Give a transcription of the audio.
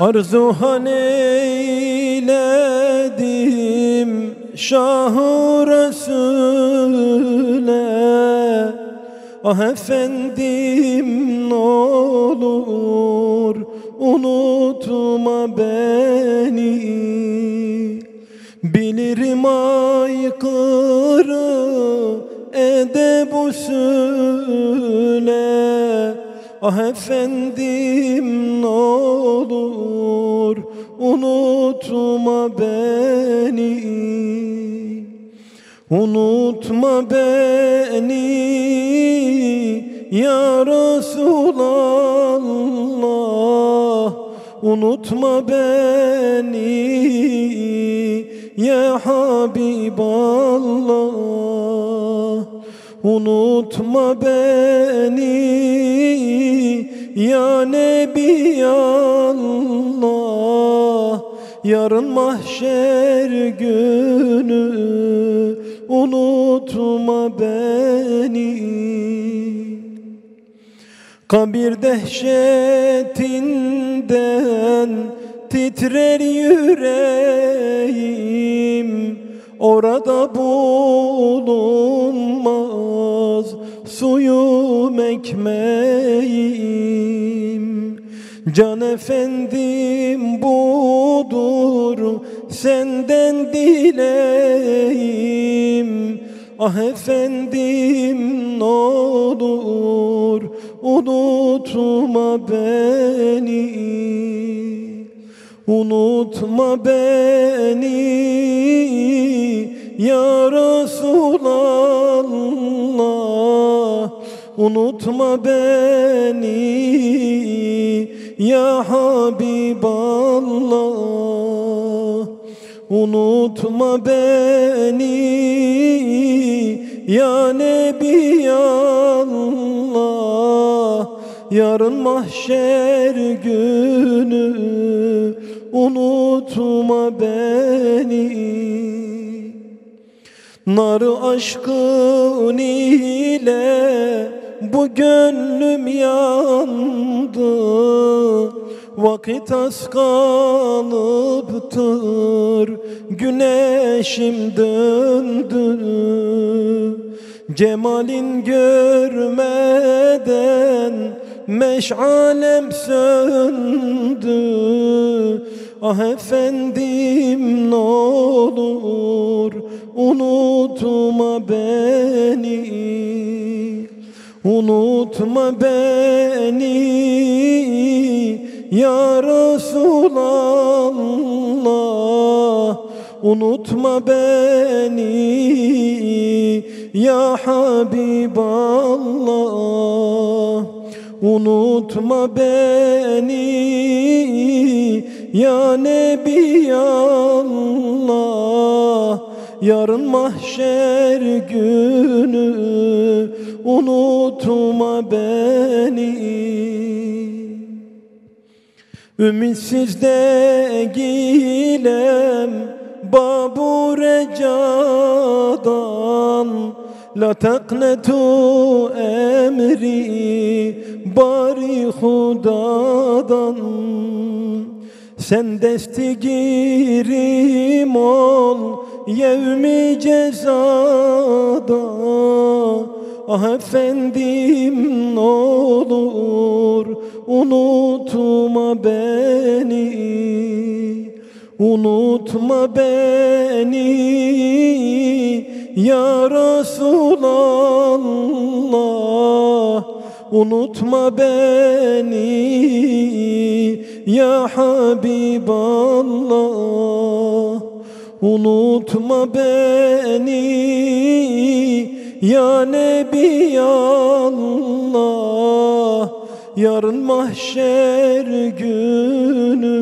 Arzuhan eyledim Şah-ı Resul'e? Ah efendim olur unutma beni. Bilirim aykırı edeb Ah efendim ne olur unutma beni. Unutma beni ya Resulallah. Unutma beni ya Habiballah Unutma beni ya Nebi Allah. Yarın mahşer günü unutma beni. Kabir dehşetinden titrer yüreğim. Orada bulunmaz suyum ekmeğim. Can efendim budur senden dileyim Ah efendim ne olur unutma beni. Unutma beni ya Resulallah Unutma beni ya Habiballah. Unutma beni ya Nebi Allah Yarın mahşer günü unutma beni Narı aşkın ile bu gönlüm yandı. Vakit az kalıptır Güneşim döndü. Cemalin görmeden Meşalem söndü. Ah efendim ne olur Unutma beni. Unutma beni. Ya Resulallah Unutma beni. Ya Habiballah Unutma beni. Ya Nebi Yarın mahşer günü unutma beni. Ümitsiz de gilem babu recadan. La taqnetu emri bari hudadan. Sen destigirim ol yevmi cezada Ah efendim ne olur unutma beni Unutma beni. Ya Resulallah Unutma beni. Ya Habiballah Unutma beni ya Nebi Allah. Yarın mahşer günü